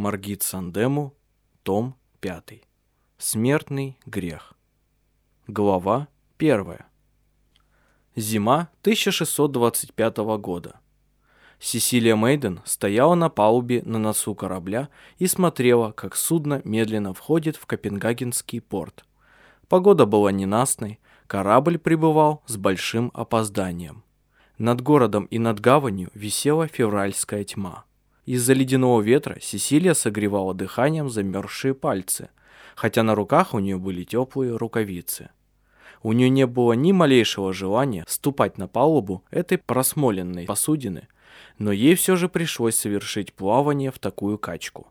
Маргит Сандему, том 5. Смертный грех. Глава 1. Зима 1625 года. Сесилия Мейден стояла на палубе на носу корабля и смотрела, как судно медленно входит в Копенгагенский порт. Погода была ненастной, корабль прибывал с большим опозданием. Над городом и над гаванью висела февральская тьма. Из-за ледяного ветра Сесилия согревала дыханием замерзшие пальцы, хотя на руках у нее были теплые рукавицы. У нее не было ни малейшего желания ступать на палубу этой просмоленной посудины, но ей все же пришлось совершить плавание в такую качку.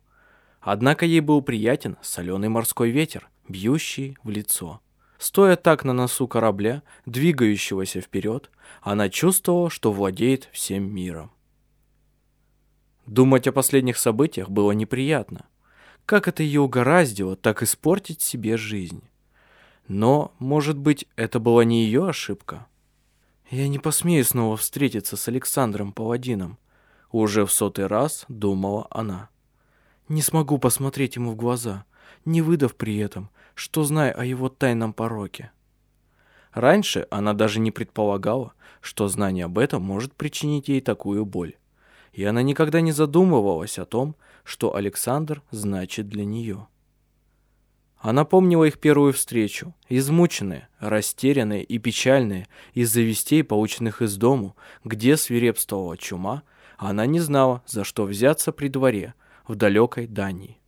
Однако ей был приятен соленый морской ветер, бьющий в лицо. Стоя так на носу корабля, двигающегося вперед, она чувствовала, что владеет всем миром. Думать о последних событиях было неприятно. Как это ее угораздило так испортить себе жизнь? Но, может быть, это была не ее ошибка? Я не посмею снова встретиться с Александром Паладином. Уже в сотый раз думала она. Не смогу посмотреть ему в глаза, не выдав при этом, что знаю о его тайном пороке. Раньше она даже не предполагала, что знание об этом может причинить ей такую боль. И она никогда не задумывалась о том, что Александр значит для нее. Она помнила их первую встречу, измученные, растерянные и печальные из-за вестей, полученных из дому, где свирепствовала чума, она не знала, за что взяться при дворе, в далекой Дании.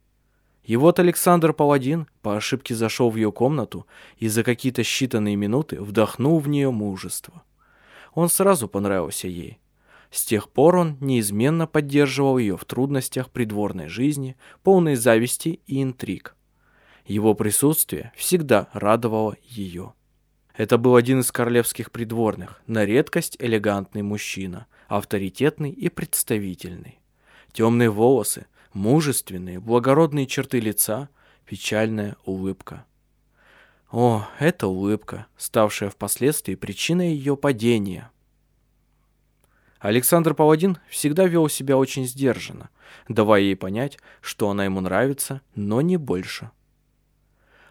И вот Александр Паладин по ошибке зашел в ее комнату и за какие-то считанные минуты вдохнул в нее мужество. Он сразу понравился ей. С тех пор он неизменно поддерживал ее в трудностях придворной жизни, полной зависти и интриг. Его присутствие всегда радовало ее. Это был один из королевских придворных, на редкость элегантный мужчина, авторитетный и представительный. Темные волосы, мужественные, благородные черты лица, печальная улыбка. О, эта улыбка, ставшая впоследствии причиной ее падения. Александр Паладин всегда вел себя очень сдержанно, давая ей понять, что она ему нравится, но не больше.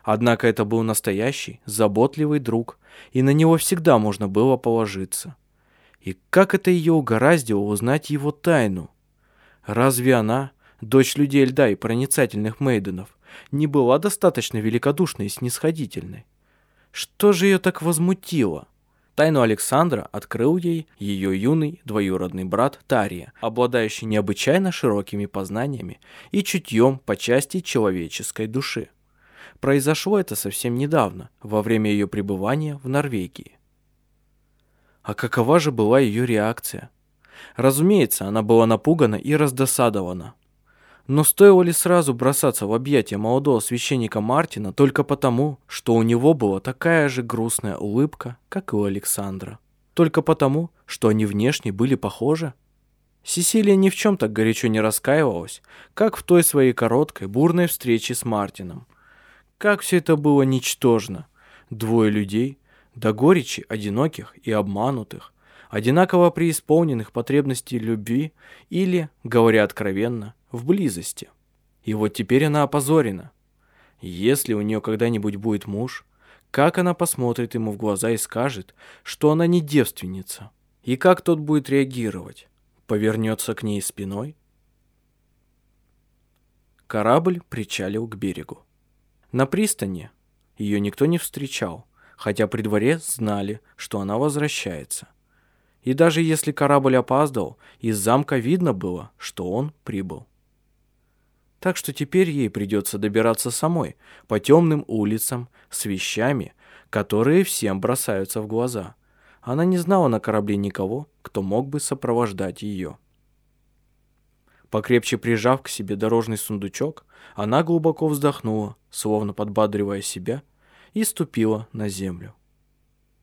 Однако это был настоящий, заботливый друг, и на него всегда можно было положиться. И как это ее угораздило узнать его тайну? Разве она, дочь людей льда и проницательных мейденов, не была достаточно великодушной и снисходительной? Что же ее так возмутило? Тайну Александра открыл ей ее юный двоюродный брат Тария, обладающий необычайно широкими познаниями и чутьем по части человеческой души. Произошло это совсем недавно, во время ее пребывания в Норвегии. А какова же была ее реакция? Разумеется, она была напугана и раздосадована. Но стоило ли сразу бросаться в объятия молодого священника Мартина только потому, что у него была такая же грустная улыбка, как и у Александра? Только потому, что они внешне были похожи? Сесилия ни в чем так горячо не раскаивалась, как в той своей короткой, бурной встрече с Мартином. Как все это было ничтожно. Двое людей, до горечи одиноких и обманутых, одинаково преисполненных потребностей любви или, говоря откровенно, в близости. И вот теперь она опозорена. Если у нее когда-нибудь будет муж, как она посмотрит ему в глаза и скажет, что она не девственница? И как тот будет реагировать? Повернется к ней спиной? Корабль причалил к берегу. На пристани ее никто не встречал, хотя при дворе знали, что она возвращается. И даже если корабль опаздывал, из замка видно было, что он прибыл. Так что теперь ей придется добираться самой по темным улицам с вещами, которые всем бросаются в глаза. Она не знала на корабле никого, кто мог бы сопровождать ее. Покрепче прижав к себе дорожный сундучок, она глубоко вздохнула, словно подбадривая себя, и ступила на землю.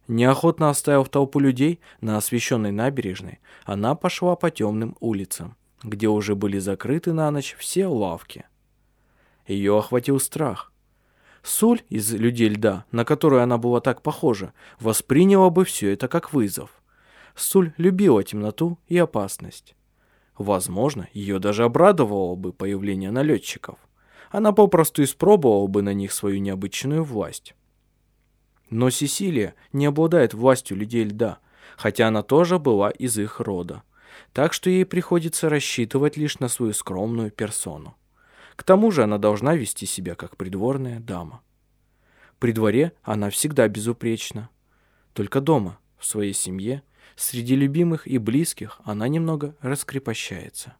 Неохотно оставив толпу людей на освещенной набережной, она пошла по темным улицам, где уже были закрыты на ночь все лавки. Ее охватил страх. Суль из «Людей льда», на которую она была так похожа, восприняла бы все это как вызов. Суль любила темноту и опасность. Возможно, ее даже обрадовало бы появление налетчиков. Она попросту испробовала бы на них свою необычную власть. Но Сесилия не обладает властью людей льда, хотя она тоже была из их рода. Так что ей приходится рассчитывать лишь на свою скромную персону. К тому же она должна вести себя как придворная дама. При дворе она всегда безупречна. Только дома, в своей семье, среди любимых и близких она немного раскрепощается.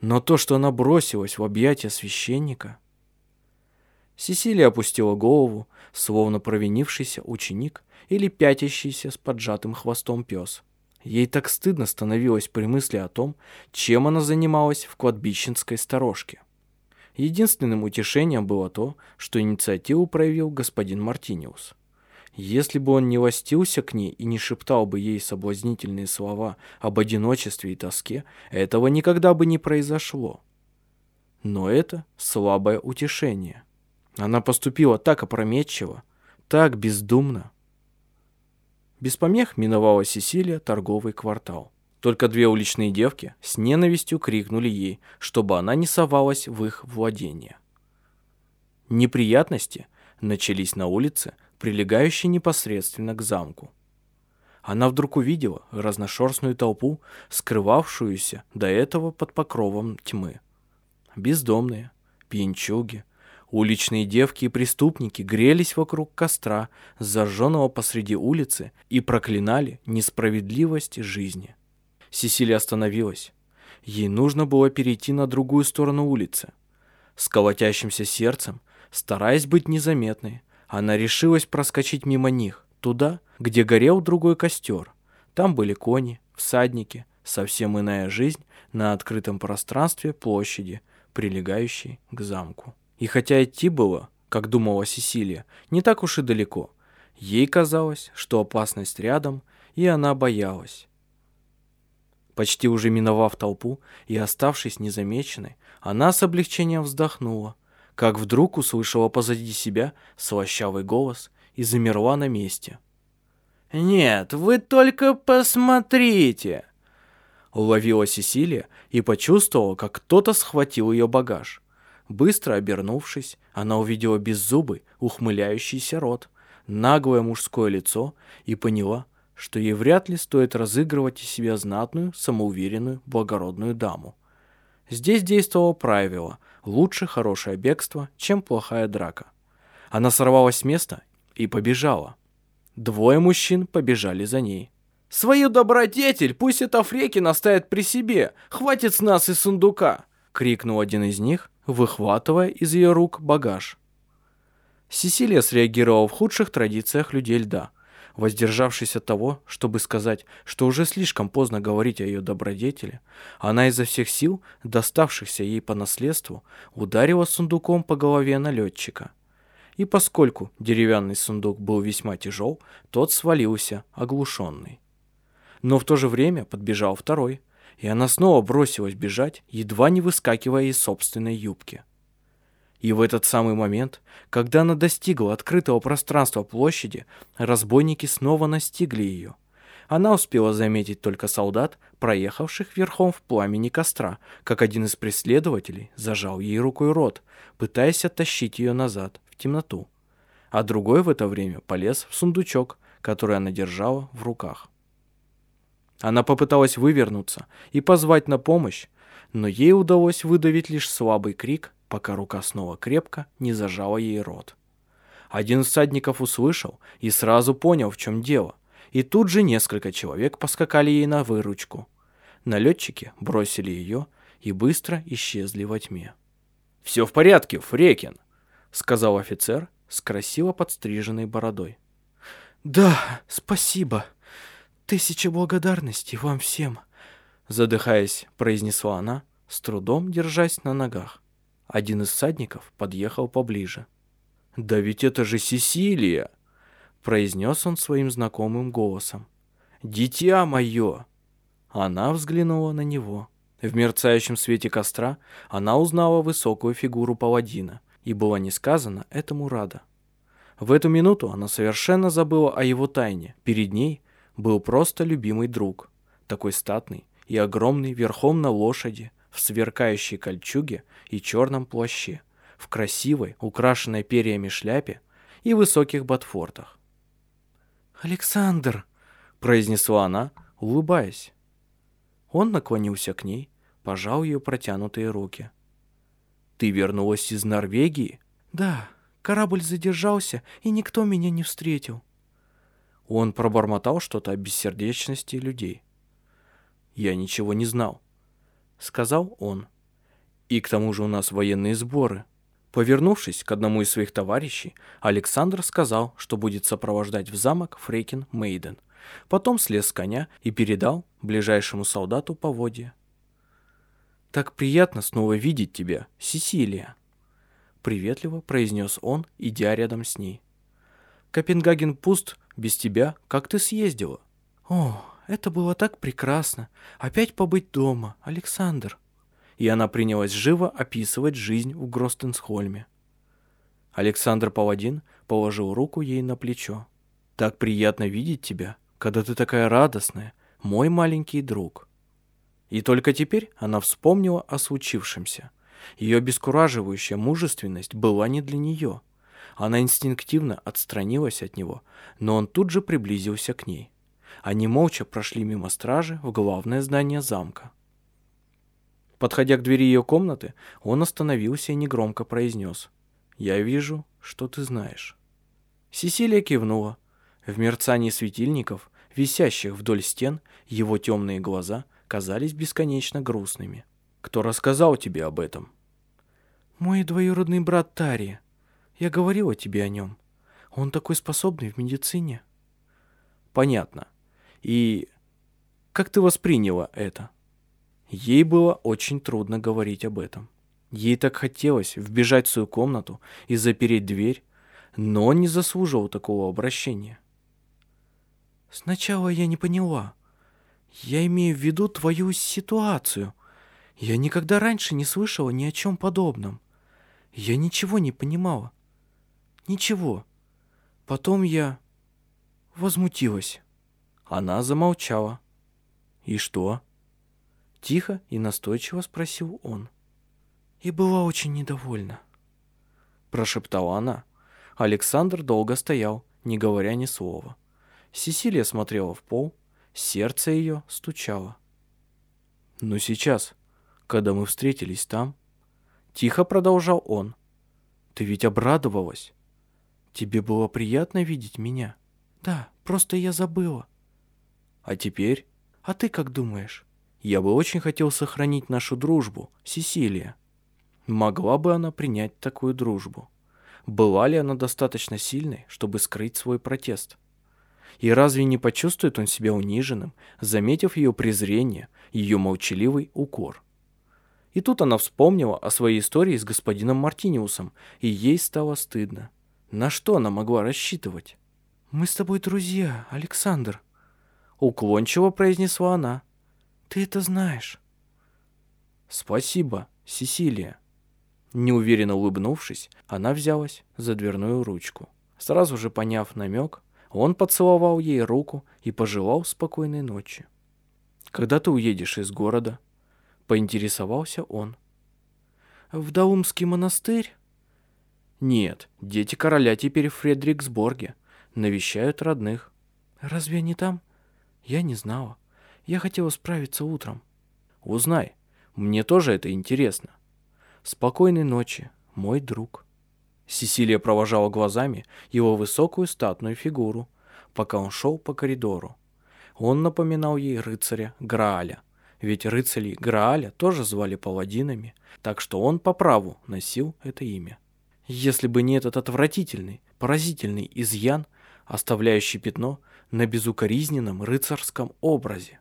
Но то, что она бросилась в объятия священника... Сесилия опустила голову, словно провинившийся ученик или пятящийся с поджатым хвостом пес. Ей так стыдно становилось при мысли о том, чем она занималась в кладбищенской сторожке. Единственным утешением было то, что инициативу проявил господин Мартиниус. Если бы он не ластился к ней и не шептал бы ей соблазнительные слова об одиночестве и тоске, этого никогда бы не произошло. Но это слабое утешение. Она поступила так опрометчиво, так бездумно. Без помех миновала Сесилия торговый квартал. Только две уличные девки с ненавистью крикнули ей, чтобы она не совалась в их владение. Неприятности начались на улице, прилегающей непосредственно к замку. Она вдруг увидела разношерстную толпу, скрывавшуюся до этого под покровом тьмы. Бездомные, пьянчуги, Уличные девки и преступники грелись вокруг костра, зажженного посреди улицы, и проклинали несправедливость жизни. Сесилия остановилась. Ей нужно было перейти на другую сторону улицы. С колотящимся сердцем, стараясь быть незаметной, она решилась проскочить мимо них, туда, где горел другой костер. Там были кони, всадники, совсем иная жизнь на открытом пространстве площади, прилегающей к замку. И хотя идти было, как думала Сесилия, не так уж и далеко, ей казалось, что опасность рядом, и она боялась. Почти уже миновав толпу и оставшись незамеченной, она с облегчением вздохнула, как вдруг услышала позади себя слащавый голос и замерла на месте. «Нет, вы только посмотрите!» Уловила Сесилия и почувствовала, как кто-то схватил ее багаж. Быстро обернувшись, она увидела беззубый, ухмыляющийся рот, наглое мужское лицо и поняла, что ей вряд ли стоит разыгрывать из себя знатную, самоуверенную, благородную даму. Здесь действовало правило «лучше хорошее бегство, чем плохая драка». Она сорвалась с места и побежала. Двое мужчин побежали за ней. «Свою добродетель пусть это Фрекин оставит при себе, хватит с нас и сундука!» — крикнул один из них, выхватывая из ее рук багаж. Сесилия среагировала в худших традициях людей льда, воздержавшись от того, чтобы сказать, что уже слишком поздно говорить о ее добродетели, она изо всех сил, доставшихся ей по наследству, ударила сундуком по голове налетчика. И поскольку деревянный сундук был весьма тяжел, тот свалился, оглушенный. Но в то же время подбежал второй, и она снова бросилась бежать, едва не выскакивая из собственной юбки. И в этот самый момент, когда она достигла открытого пространства площади, разбойники снова настигли ее. Она успела заметить только солдат, проехавших верхом в пламени костра, как один из преследователей зажал ей рукой рот, пытаясь оттащить ее назад, в темноту. А другой в это время полез в сундучок, который она держала в руках. Она попыталась вывернуться и позвать на помощь, но ей удалось выдавить лишь слабый крик, пока рука снова крепко не зажала ей рот. Один из всадников услышал и сразу понял, в чем дело, и тут же несколько человек поскакали ей на выручку. Налетчики бросили ее и быстро исчезли во тьме. «Все в порядке, Фрекин», — сказал офицер с красиво подстриженной бородой. «Да, спасибо», Тысяча благодарностей вам всем, задыхаясь, произнесла она, с трудом держась на ногах. Один из всадников подъехал поближе. «Да ведь это же Сесилия!» произнес он своим знакомым голосом. «Дитя мое!» Она взглянула на него. В мерцающем свете костра она узнала высокую фигуру паладина и была несказанно этому рада. В эту минуту она совершенно забыла о его тайне. Перед ней был просто любимый друг, такой статный и огромный верхом на лошади, в сверкающей кольчуге и черном плаще, в красивой, украшенной перьями шляпе и высоких ботфортах. «Александр!» — произнесла она, улыбаясь. Он наклонился к ней, пожал ее протянутые руки. «Ты вернулась из Норвегии?» «Да, корабль задержался, и никто меня не встретил». Он пробормотал что-то о бессердечности людей. «Я ничего не знал», — сказал он. «И к тому же у нас военные сборы». Повернувшись к одному из своих товарищей, Александр сказал, что будет сопровождать в замок Фрейкин Мейден. Потом слез с коня и передал ближайшему солдату поводья. «Так приятно снова видеть тебя, Сесилия!» Приветливо произнес он, идя рядом с ней. «Копенгаген пуст, без тебя, как ты съездила?» «О, это было так прекрасно! Опять побыть дома, Александр!» и она принялась живо описывать жизнь в Гростенсхольме. Александр Паладин положил руку ей на плечо. «Так приятно видеть тебя, когда ты такая радостная, мой маленький друг». И только теперь она вспомнила о случившемся. Ее бескураживающая мужественность была не для нее. Она инстинктивно отстранилась от него, но он тут же приблизился к ней. Они молча прошли мимо стражи в главное здание замка. Подходя к двери ее комнаты, он остановился и негромко произнес. «Я вижу, что ты знаешь». Сесилия кивнула. В мерцании светильников, висящих вдоль стен, его темные глаза казались бесконечно грустными. «Кто рассказал тебе об этом?» «Мой двоюродный брат Тари. Я говорила тебе о нем. Он такой способный в медицине». «Понятно. И как ты восприняла это?» Ей было очень трудно говорить об этом. Ей так хотелось вбежать в свою комнату и запереть дверь, но он не заслужил такого обращения. «Сначала я не поняла. Я имею в виду твою ситуацию. Я никогда раньше не слышала ни о чем подобном. Я ничего не понимала. Ничего. Потом я возмутилась». Она замолчала. «И что?» Тихо и настойчиво спросил он. И была очень недовольна. Прошептала она. Александр долго стоял, не говоря ни слова. Сесилия смотрела в пол, сердце ее стучало. Но сейчас, когда мы встретились там, тихо продолжал он, ты ведь обрадовалась. Тебе было приятно видеть меня? Да, просто я забыла. А теперь? А ты как думаешь? Я бы очень хотел сохранить нашу дружбу, Сесилия. Могла бы она принять такую дружбу? Была ли она достаточно сильной, чтобы скрыть свой протест? И разве не почувствует он себя униженным, заметив ее презрение, ее молчаливый укор? И тут она вспомнила о своей истории с господином Мартиниусом, и ей стало стыдно. На что она могла рассчитывать? «Мы с тобой друзья, Александр», — уклончиво произнесла она. Ты это знаешь. Спасибо, Сесилия. Неуверенно улыбнувшись, она взялась за дверную ручку. Сразу же поняв намек, он поцеловал ей руку и пожелал спокойной ночи. «Когда ты уедешь из города?» — поинтересовался он. «В Даумский монастырь?» «Нет, дети короля теперь в Фредриксборге, навещают родных». «Разве они там?» «Я не знала». Я хотела справиться утром. Узнай. Мне тоже это интересно. Спокойной ночи, мой друг. Сесилия провожала глазами его высокую статную фигуру, пока он шел по коридору. Он напоминал ей рыцаря Грааля, ведь рыцарей Грааля тоже звали паладинами, так что он по праву носил это имя. Если бы не этот отвратительный, поразительный изъян, оставляющий пятно на безукоризненном рыцарском образе.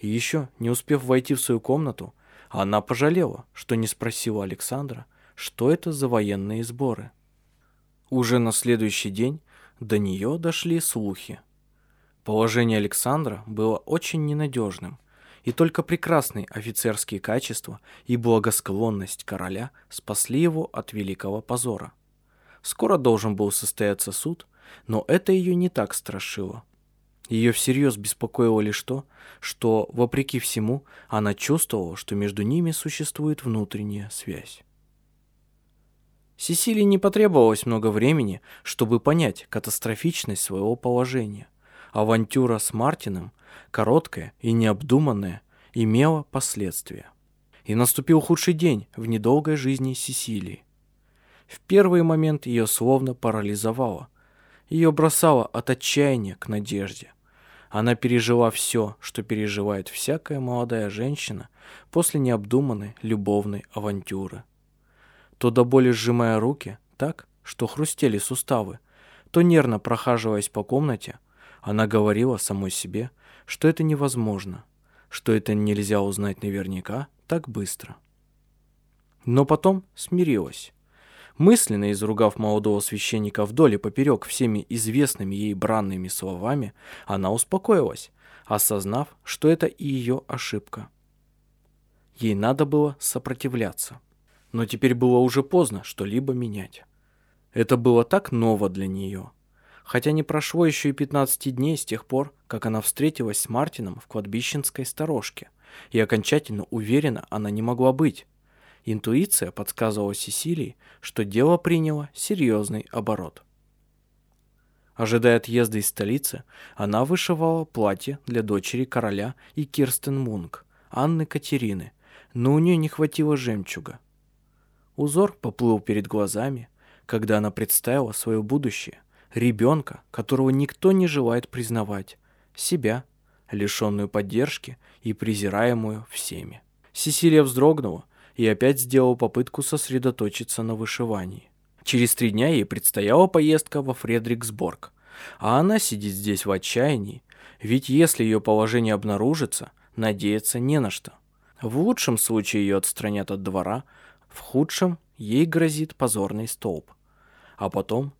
И еще, не успев войти в свою комнату, Она пожалела, что не спросила Александра, что это за военные сборы. Уже на следующий день до нее дошли слухи. Положение Александра было очень ненадежным, и только прекрасные офицерские качества и благосклонность короля спасли его от великого позора. Скоро должен был состояться суд, но это ее не так страшило. Ее всерьез беспокоило лишь то, что, вопреки всему, она чувствовала, что между ними существует внутренняя связь. Сесилии не потребовалось много времени, чтобы понять катастрофичность своего положения. Авантюра с Мартином, короткая и необдуманная, имела последствия. И наступил худший день в недолгой жизни Сесилии. В первый момент ее словно парализовало. Ее бросало от отчаяния к надежде. Она пережила все, что переживает всякая молодая женщина после необдуманной любовной авантюры то до боли сжимая руки так, что хрустели суставы, то нервно прохаживаясь по комнате, она говорила самой себе, что это невозможно, что это нельзя узнать наверняка так быстро. Но потом смирилась. Мысленно изругав молодого священника вдоль и поперек всеми известными ей бранными словами, она успокоилась, осознав, что это и ее ошибка. Ей надо было сопротивляться но теперь было уже поздно что-либо менять. Это было так ново для нее. Хотя не прошло еще и 15 дней с тех пор, как она встретилась с Мартином в кладбищенской сторожке, и окончательно уверена она не могла быть. Интуиция подсказывала Сесилии, что дело приняло серьезный оборот. Ожидая отъезда из столицы, она вышивала платье для дочери короля и Кирстен Мунк, Анны Катерины, но у нее не хватило жемчуга. Узор поплыл перед глазами, когда она представила свое будущее, ребенка, которого никто не желает признавать, себя, лишенную поддержки и презираемую всеми. Сесилия вздрогнула и опять сделала попытку сосредоточиться на вышивании. Через три дня ей предстояла поездка во Фредриксборг, а она сидит здесь в отчаянии, ведь если ее положение обнаружится, надеяться не на что. В лучшем случае ее отстранят от двора, в худшем ей грозит позорный столб, а потом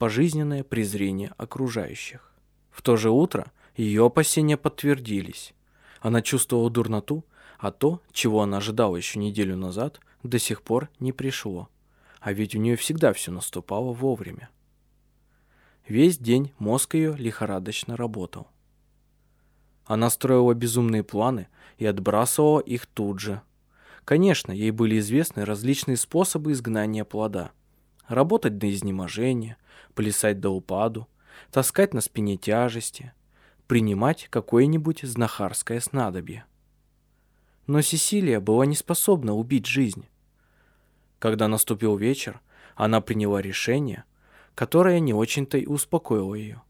пожизненное презрение окружающих. В то же утро ее опасения подтвердились. Она чувствовала дурноту, а то, чего она ожидала еще неделю назад, до сих пор не пришло. А ведь у нее всегда все наступало вовремя. Весь день мозг ее лихорадочно работал. Она строила безумные планы и отбрасывала их тут же, Конечно, ей были известны различные способы изгнания плода. Работать до изнеможения, плясать до упаду, таскать на спине тяжести, принимать какое-нибудь знахарское снадобье. Но Сесилия была не способна убить жизнь. Когда наступил вечер, она приняла решение, которое не очень-то и успокоило ее.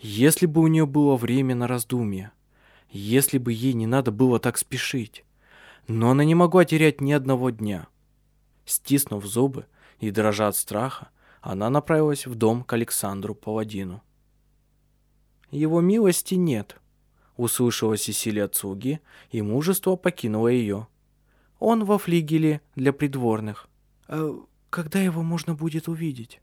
Если бы у нее было время на раздумье, если бы ей не надо было так спешить, но она не могла терять ни одного дня. Стиснув зубы и дрожа от страха, она направилась в дом к Александру Паладину. «Его милости нет», — услышала Сесилия от слуги, и мужество покинуло ее. «Он во флигеле для придворных. А когда его можно будет увидеть?»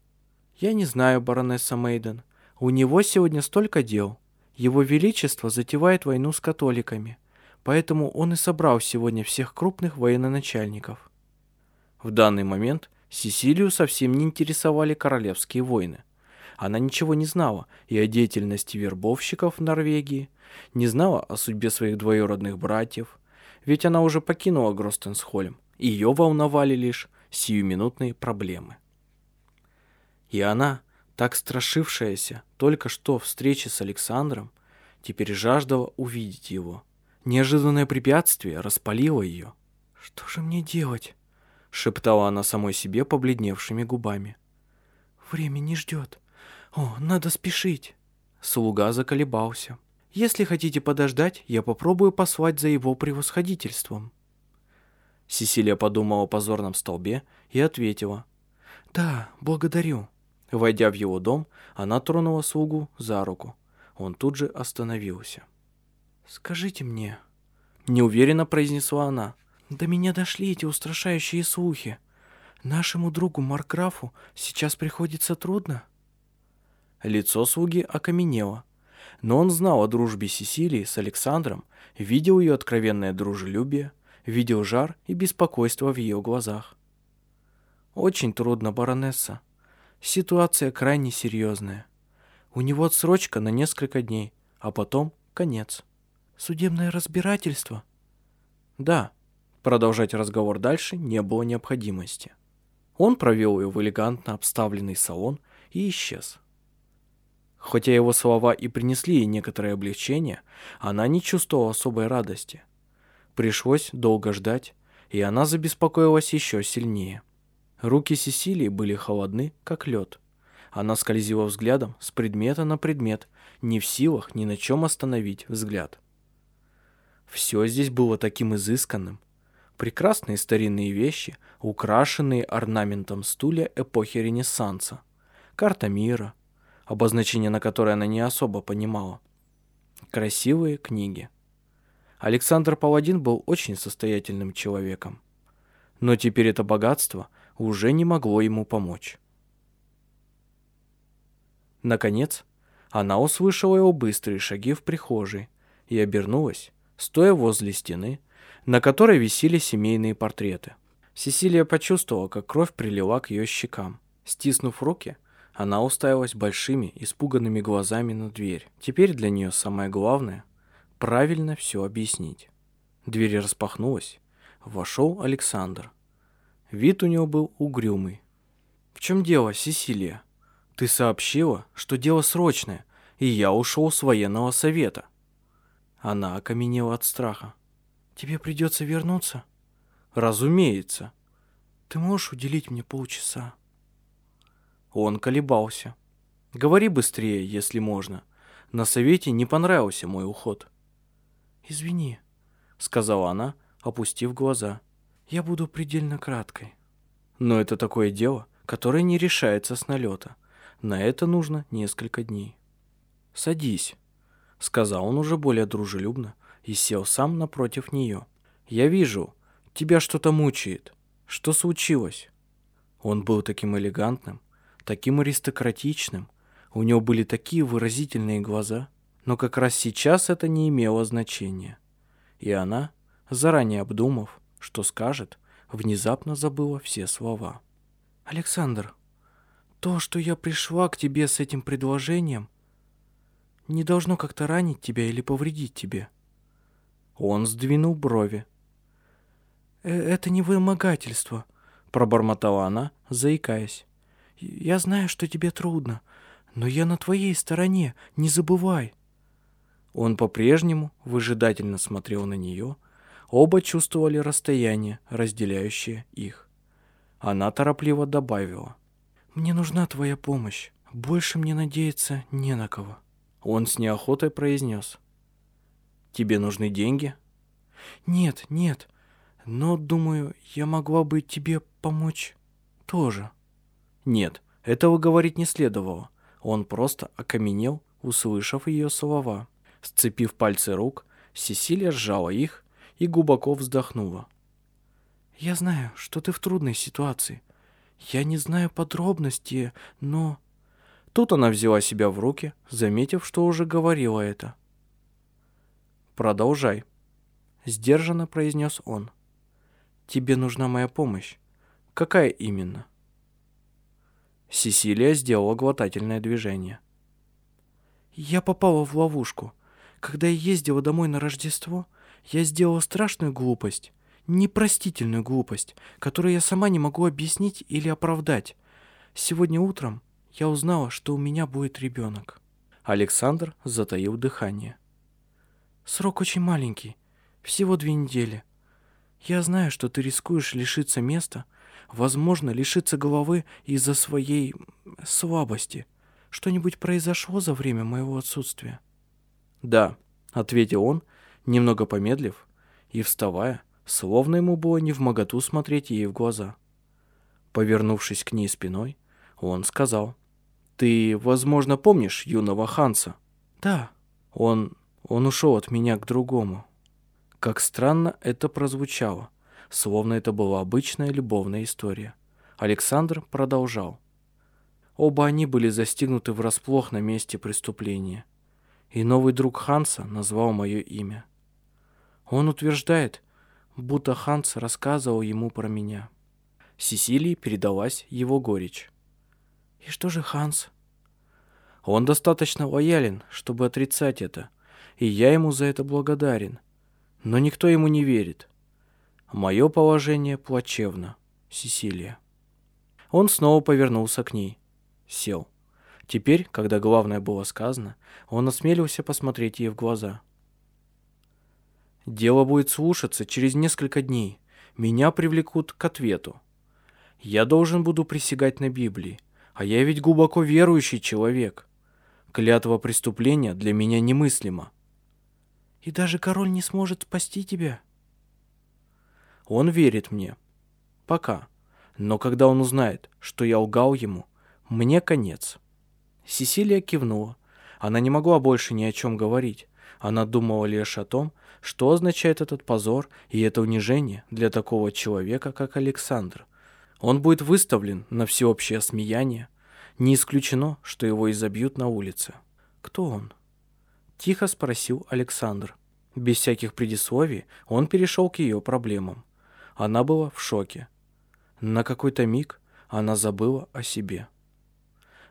«Я не знаю, баронесса Мейден. У него сегодня столько дел. Его Величество затевает войну с католиками поэтому он и собрал сегодня всех крупных военачальников. В данный момент Сесилию совсем не интересовали королевские войны. Она ничего не знала и о деятельности вербовщиков в Норвегии, не знала о судьбе своих двоюродных братьев, ведь она уже покинула Гростенсхольм, и ее волновали лишь сиюминутные проблемы. И она, так страшившаяся только что встречи с Александром, теперь жаждала увидеть его – Неожиданное препятствие распалило ее. «Что же мне делать?» — шептала она самой себе побледневшими губами. «Время не ждет. О, надо спешить!» Слуга заколебался. «Если хотите подождать, я попробую послать за его превосходительством». Сесилия подумала о позорном столбе и ответила. «Да, благодарю». Войдя в его дом, она тронула слугу за руку. Он тут же остановился. «Скажите мне...» Неуверенно произнесла она. До меня дошли эти устрашающие слухи. Нашему другу Маркграфу сейчас приходится трудно. Лицо слуги окаменело, но он знал о дружбе Сесилии с Александром, видел ее откровенное дружелюбие, видел жар и беспокойство в ее глазах. Очень трудно, баронесса. Ситуация крайне серьезная. У него отсрочка на несколько дней, а потом конец. Судебное разбирательство? Да. Продолжать разговор дальше не было необходимости. Он провел ее в элегантно обставленный салон и исчез. Хотя его слова и принесли ей некоторое облегчение, она не чувствовала особой радости. Пришлось долго ждать, и она забеспокоилась еще сильнее. Руки Сесилии были холодны, как лед. Она скользила взглядом с предмета на предмет, не в силах ни на чем остановить взгляд. Все здесь было таким изысканным. Прекрасные старинные вещи, украшенные орнаментом стулья эпохи Ренессанса. Карта мира, обозначение на которое она не особо понимала. Красивые книги. Александр Паладин был очень состоятельным человеком. Но теперь это богатство уже не могло ему помочь. Наконец, она услышала его быстрые шаги в прихожей и обернулась, стоя возле стены, на которой висели семейные портреты. Сесилия почувствовала, как кровь прилила к ее щекам. Стиснув руки, она уставилась большими, испуганными глазами на дверь. Теперь для нее самое главное – правильно все объяснить. Дверь распахнулась. Вошел Александр. Вид у него был угрюмый. «В чем дело, Сесилия? Ты сообщила, что дело срочное, и я ушел с военного совета». Она окаменела от страха. «Тебе придется вернуться?» «Разумеется. Ты можешь уделить мне полчаса?» Он колебался. «Говори быстрее, если можно. На совете не понравился мой уход». «Извини», — сказала она, опустив глаза. «Я буду предельно краткой». «Но это такое дело, которое не решается с налета. На это нужно несколько дней». «Садись», — сказал он уже более дружелюбно и сел сам напротив нее. «Я вижу, тебя что-то мучает. Что случилось?» Он был таким элегантным, таким аристократичным, у него были такие выразительные глаза, но как раз сейчас это не имело значения. И она, заранее обдумав, что скажет, внезапно забыла все слова. «Александр, то, что я пришла к тебе с этим предложением, не должно как-то ранить тебя или повредить тебе». Он сдвинул брови. «Э, «Это не вымогательство», — пробормотала она, заикаясь. «Я знаю, что тебе трудно, но я на твоей стороне, не забывай». Он по-прежнему выжидательно смотрел на нее. Оба чувствовали расстояние, разделяющее их. Она торопливо добавила. «Мне нужна твоя помощь. Больше мне надеяться не на кого». Он с неохотой произнес. «Тебе нужны деньги?» «Нет, нет. Но, думаю, я могла бы тебе помочь тоже». Нет, этого говорить не следовало. Он просто окаменел, услышав ее слова. Сцепив пальцы рук, Сесилия сжала их и глубоко вздохнула. «Я знаю, что ты в трудной ситуации. Я не знаю подробностей, но...» Тут она взяла себя в руки, заметив, что уже говорила это. «Продолжай», — сдержанно произнес он. «Тебе нужна моя помощь. Какая именно?» Сесилия сделала глотательное движение. «Я попала в ловушку. Когда я ездила домой на Рождество, я сделала страшную глупость, непростительную глупость, которую я сама не могу объяснить или оправдать. Сегодня утром я узнала, что у меня будет ребенок. Александр затаил дыхание. Срок очень маленький, всего две недели. Я знаю, что ты рискуешь лишиться места, возможно, лишиться головы из-за своей слабости. Что-нибудь произошло за время моего отсутствия? Да, ответил он, немного помедлив и вставая, словно ему было не в моготу смотреть ей в глаза. Повернувшись к ней спиной, он сказал, «Ты, возможно, помнишь юного Ханса?» «Да». «Он... он ушел от меня к другому». Как странно это прозвучало. словно это была обычная любовная история. Александр продолжал. Оба они были застигнуты врасплох на месте преступления. И новый друг Ханса назвал мое имя. Он утверждает, будто Ханс рассказывал ему про меня. Сесилии передалась его горечь. «И что же Ханс?» «Он достаточно лоялен, чтобы отрицать это, и я ему за это благодарен. Но никто ему не верит. Мое положение плачевно, Сесилия». Он снова повернулся к ней. Сел. Теперь, когда главное было сказано, он осмелился посмотреть ей в глаза. «Дело будет слушаться через несколько дней. Меня привлекут к ответу. Я должен буду присягать на Библии, а я ведь глубоко верующий человек. Клятва преступления для меня немыслима. И даже король не сможет спасти тебя. Он верит мне. Пока. Но когда он узнает, что я лгал ему, мне конец. Сесилия кивнула. Она не могла больше ни о чем говорить. Она думала лишь о том, что означает этот позор и это унижение для такого человека, как Александр. Он будет выставлен на всеобщее смеяние. Не исключено, что его изобьют на улице. Кто он? Тихо спросил Александр. Без всяких предисловий он перешел к ее проблемам. Она была в шоке. На какой-то миг она забыла о себе.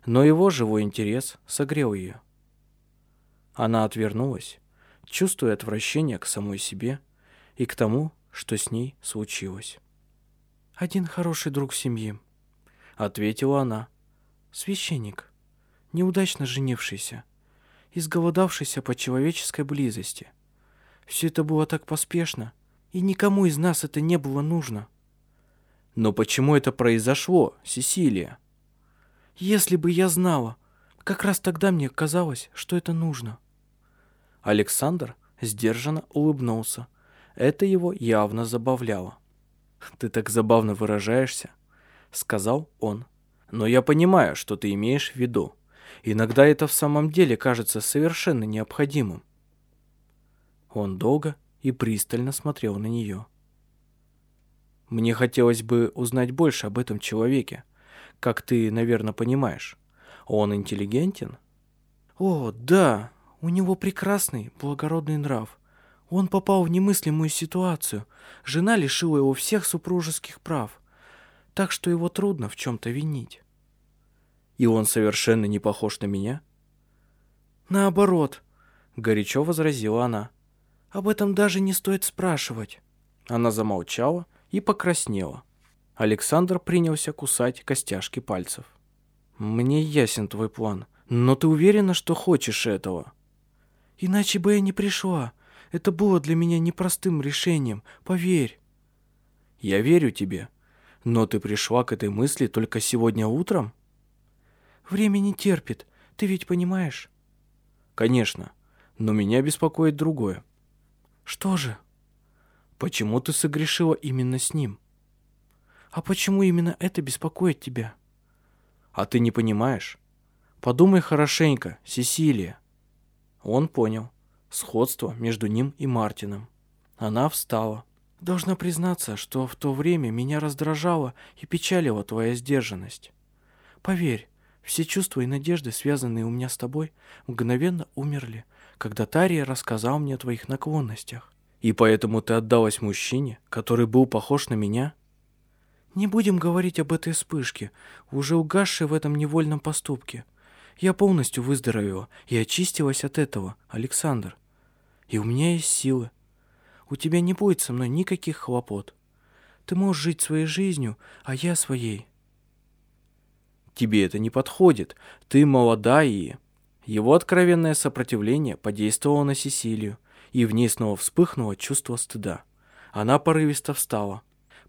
Но его живой интерес согрел ее. Она отвернулась, чувствуя отвращение к самой себе и к тому, что с ней случилось. «Один хороший друг семьи», — ответила она. «Священник, неудачно женившийся, изголодавшийся по человеческой близости. Все это было так поспешно, и никому из нас это не было нужно». «Но почему это произошло, Сесилия?» «Если бы я знала, как раз тогда мне казалось, что это нужно». Александр сдержанно улыбнулся. Это его явно забавляло. «Ты так забавно выражаешься», — сказал он. «Но я понимаю, что ты имеешь в виду. Иногда это в самом деле кажется совершенно необходимым». Он долго и пристально смотрел на нее. «Мне хотелось бы узнать больше об этом человеке. Как ты, наверное, понимаешь. Он интеллигентен?» «О, да, у него прекрасный, благородный нрав. Он попал в немыслимую ситуацию. Жена лишила его всех супружеских прав. Так что его трудно в чем-то винить. И он совершенно не похож на меня? Наоборот, горячо возразила она. Об этом даже не стоит спрашивать. Она замолчала и покраснела. Александр принялся кусать костяшки пальцев. «Мне ясен твой план, но ты уверена, что хочешь этого?» «Иначе бы я не пришла. Это было для меня непростым решением, поверь. Я верю тебе. Но ты пришла к этой мысли только сегодня утром? Время не терпит, ты ведь понимаешь? Конечно, но меня беспокоит другое. Что же? Почему ты согрешила именно с ним? А почему именно это беспокоит тебя? А ты не понимаешь? Подумай хорошенько, Сесилия. Он понял сходство между ним и Мартином. Она встала. «Должна признаться, что в то время меня раздражала и печалила твоя сдержанность. Поверь, все чувства и надежды, связанные у меня с тобой, мгновенно умерли, когда Тария рассказал мне о твоих наклонностях. И поэтому ты отдалась мужчине, который был похож на меня?» «Не будем говорить об этой вспышке, уже угасшей в этом невольном поступке. Я полностью выздоровела и очистилась от этого, Александр. И у меня есть силы. У тебя не будет со мной никаких хлопот. Ты можешь жить своей жизнью, а я своей. Тебе это не подходит. Ты молода и... Его откровенное сопротивление подействовало на Сесилию, и в ней снова вспыхнуло чувство стыда. Она порывисто встала.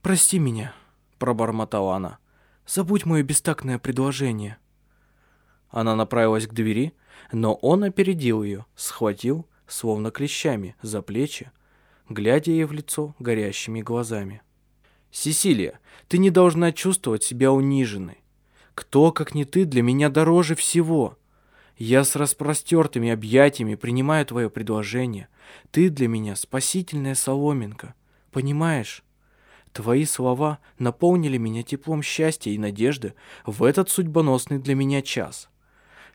«Прости меня», — пробормотала она. «Забудь мое бестактное предложение». Она направилась к двери, но он опередил ее, схватил, словно клещами, за плечи, глядя ей в лицо горящими глазами. «Сесилия, ты не должна чувствовать себя униженной. Кто, как не ты, для меня дороже всего. Я с распростертыми объятиями принимаю твое предложение. Ты для меня спасительная соломинка. Понимаешь? Твои слова наполнили меня теплом счастья и надежды в этот судьбоносный для меня час.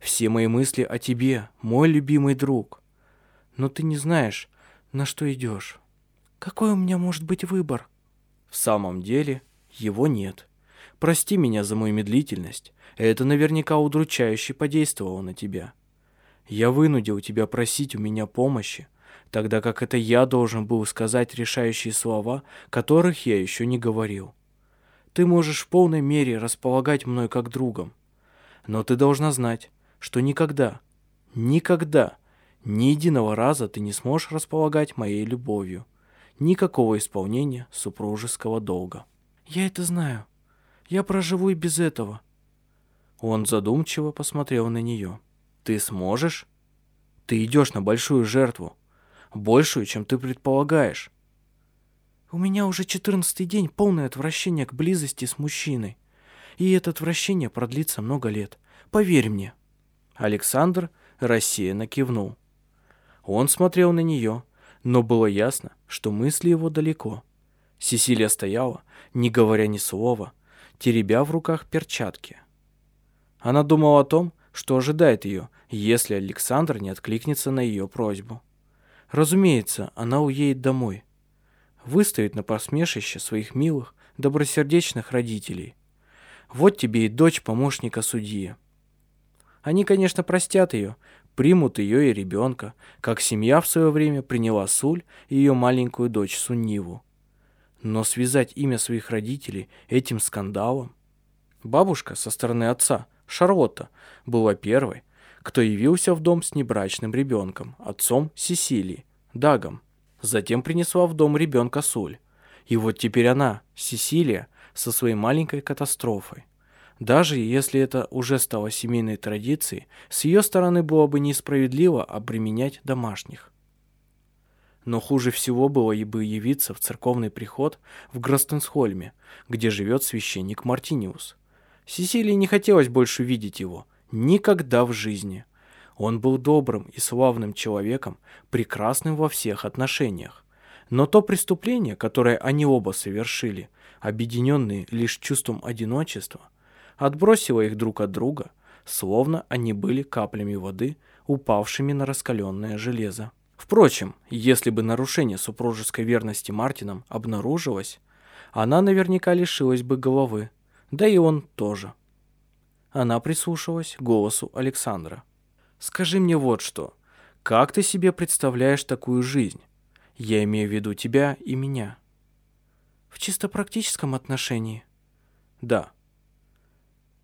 Все мои мысли о тебе, мой любимый друг. Но ты не знаешь, на что идешь. Какой у меня может быть выбор? В самом деле, его нет. Прости меня за мою медлительность. Это наверняка удручающе подействовало на тебя. Я вынудил тебя просить у меня помощи, тогда как это я должен был сказать решающие слова, которых я еще не говорил. Ты можешь в полной мере располагать мной как другом. Но ты должна знать, что никогда, никогда, ни единого раза ты не сможешь располагать моей любовью. Никакого исполнения супружеского долга. Я это знаю. Я проживу и без этого. Он задумчиво посмотрел на нее. Ты сможешь? Ты идешь на большую жертву. Большую, чем ты предполагаешь. У меня уже четырнадцатый день полное отвращение к близости с мужчиной. И это отвращение продлится много лет. Поверь мне. Александр рассеянно кивнул. Он смотрел на нее, но было ясно, что мысли его далеко. Сесилия стояла, не говоря ни слова, теребя в руках перчатки. Она думала о том, что ожидает ее, если Александр не откликнется на ее просьбу. Разумеется, она уедет домой. Выставит на посмешище своих милых, добросердечных родителей. Вот тебе и дочь помощника судьи. Они, конечно, простят ее, примут ее и ребенка, как семья в свое время приняла Суль и ее маленькую дочь Сунниву. Но связать имя своих родителей этим скандалом... Бабушка со стороны отца Шарлотта была первой, кто явился в дом с небрачным ребенком, отцом Сесилии, Дагом. Затем принесла в дом ребенка Суль. И вот теперь она, Сесилия, со своей маленькой катастрофой. Даже если это уже стало семейной традицией, с ее стороны было бы несправедливо обременять домашних. Но хуже всего было и бы явиться в церковный приход в Гростенсхольме, где живет священник Мартиниус. Сесилии не хотелось больше видеть его. Никогда в жизни. Он был добрым и славным человеком, прекрасным во всех отношениях. Но то преступление, которое они оба совершили, объединенные лишь чувством одиночества, отбросило их друг от друга, словно они были каплями воды, упавшими на раскаленное железо. Впрочем, если бы нарушение супружеской верности Мартином обнаружилось, она наверняка лишилась бы головы, да и он тоже. Она прислушалась к голосу Александра. «Скажи мне вот что. Как ты себе представляешь такую жизнь? Я имею в виду тебя и меня». «В чисто практическом отношении?» «Да».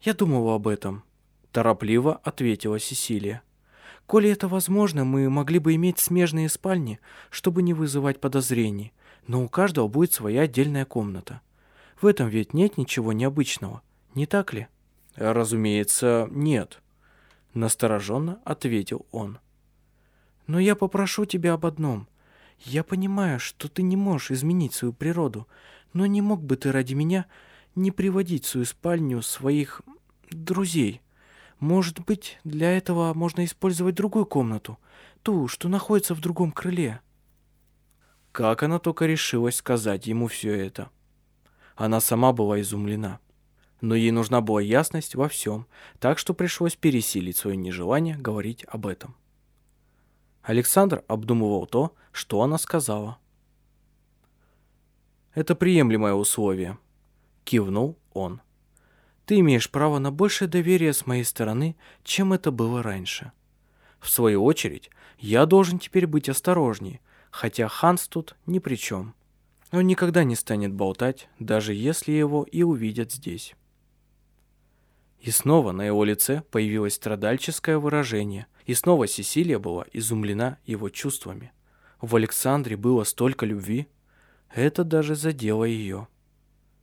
«Я думала об этом», – торопливо ответила Сесилия. «Коли это возможно, мы могли бы иметь смежные спальни, чтобы не вызывать подозрений, но у каждого будет своя отдельная комната. В этом ведь нет ничего необычного, не так ли? Разумеется, нет, настороженно ответил он. Но я попрошу тебя об одном. Я понимаю, что ты не можешь изменить свою природу, но не мог бы ты ради меня не приводить в свою спальню своих друзей. Может быть, для этого можно использовать другую комнату, ту, что находится в другом крыле. Как она только решилась сказать ему все это. Она сама была изумлена. Но ей нужна была ясность во всем, так что пришлось пересилить свое нежелание говорить об этом. Александр обдумывал то, что она сказала. «Это приемлемое условие», — кивнул он. «Ты имеешь право на большее доверие с моей стороны, чем это было раньше. В свою очередь, я должен теперь быть осторожнее, хотя Ханс тут ни при чем. Он никогда не станет болтать, даже если его и увидят здесь. И снова на его лице появилось страдальческое выражение, и снова Сесилия была изумлена его чувствами. В Александре было столько любви, это даже задело ее.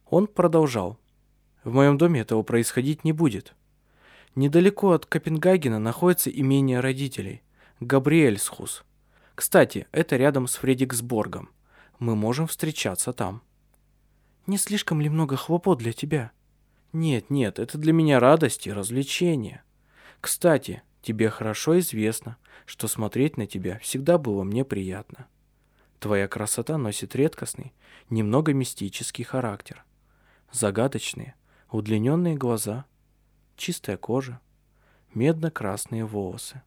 Он продолжал. «В моем доме этого происходить не будет. Недалеко от Копенгагена находится имение родителей, Габриэльсхус. Кстати, это рядом с Фредиксборгом мы можем встречаться там. Не слишком ли много хлопот для тебя? Нет, нет, это для меня радость и развлечение. Кстати, тебе хорошо известно, что смотреть на тебя всегда было мне приятно. Твоя красота носит редкостный, немного мистический характер. Загадочные, удлиненные глаза, чистая кожа, медно-красные волосы.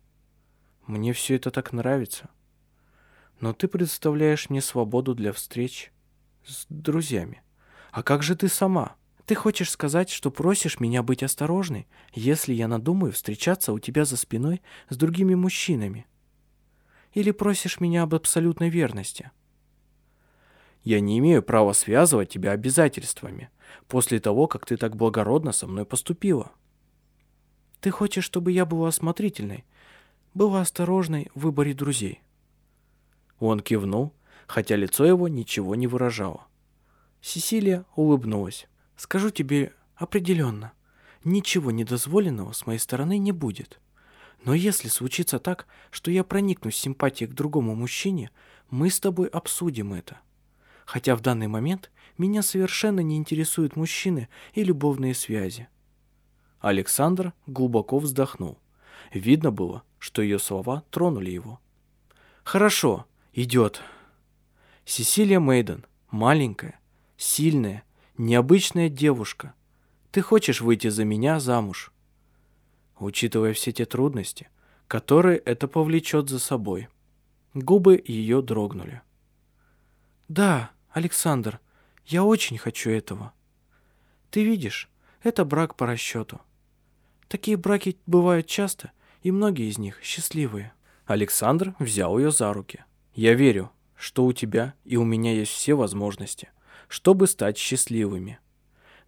Мне все это так нравится. Но ты представляешь мне свободу для встреч с друзьями. А как же ты сама? Ты хочешь сказать, что просишь меня быть осторожной, если я надумаю встречаться у тебя за спиной с другими мужчинами? Или просишь меня об абсолютной верности? Я не имею права связывать тебя обязательствами после того, как ты так благородно со мной поступила. Ты хочешь, чтобы я была осмотрительной, была осторожной в выборе друзей. Он кивнул, хотя лицо его ничего не выражало. Сесилия улыбнулась. «Скажу тебе определенно, ничего недозволенного с моей стороны не будет. Но если случится так, что я проникнусь симпатией к другому мужчине, мы с тобой обсудим это. Хотя в данный момент меня совершенно не интересуют мужчины и любовные связи». Александр глубоко вздохнул. Видно было, что ее слова тронули его. «Хорошо, идет». Сесилия Мейден, маленькая, сильная, необычная девушка. Ты хочешь выйти за меня замуж? Учитывая все те трудности, которые это повлечет за собой. Губы ее дрогнули. Да, Александр, я очень хочу этого. Ты видишь, это брак по расчету. Такие браки бывают часто, и многие из них счастливые. Александр взял ее за руки. Я верю, что у тебя и у меня есть все возможности – чтобы стать счастливыми.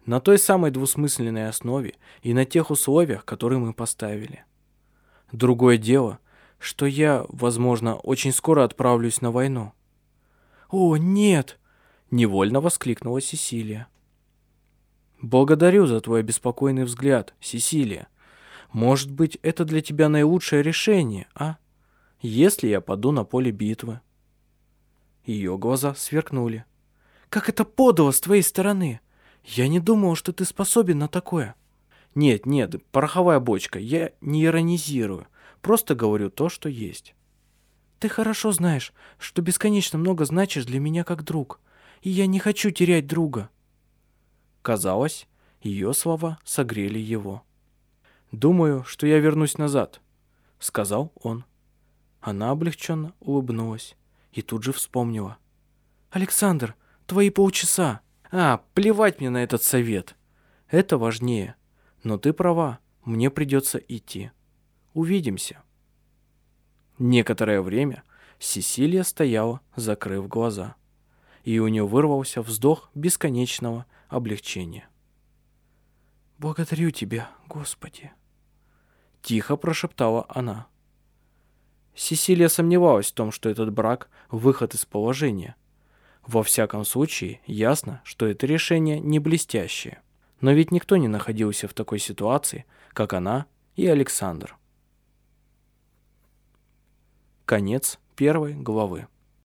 На той самой двусмысленной основе и на тех условиях, которые мы поставили. Другое дело, что я, возможно, очень скоро отправлюсь на войну. «О, нет!» – невольно воскликнула Сесилия. «Благодарю за твой беспокойный взгляд, Сесилия. Может быть, это для тебя наилучшее решение, а? Если я паду на поле битвы». Ее глаза сверкнули. Как это подло с твоей стороны. Я не думал, что ты способен на такое. Нет, нет, пороховая бочка, я не иронизирую. Просто говорю то, что есть. Ты хорошо знаешь, что бесконечно много значишь для меня как друг. И я не хочу терять друга. Казалось, ее слова согрели его. «Думаю, что я вернусь назад», — сказал он. Она облегченно улыбнулась и тут же вспомнила. «Александр, Твои полчаса. А, плевать мне на этот совет. Это важнее. Но ты права, мне придется идти. Увидимся. Некоторое время Сесилия стояла, закрыв глаза. И у нее вырвался вздох бесконечного облегчения. «Благодарю тебя, Господи!» Тихо прошептала она. Сесилия сомневалась в том, что этот брак – выход из положения – во всяком случае, ясно, что это решение не блестящее. Но ведь никто не находился в такой ситуации, как она и Александр. Конец первой главы.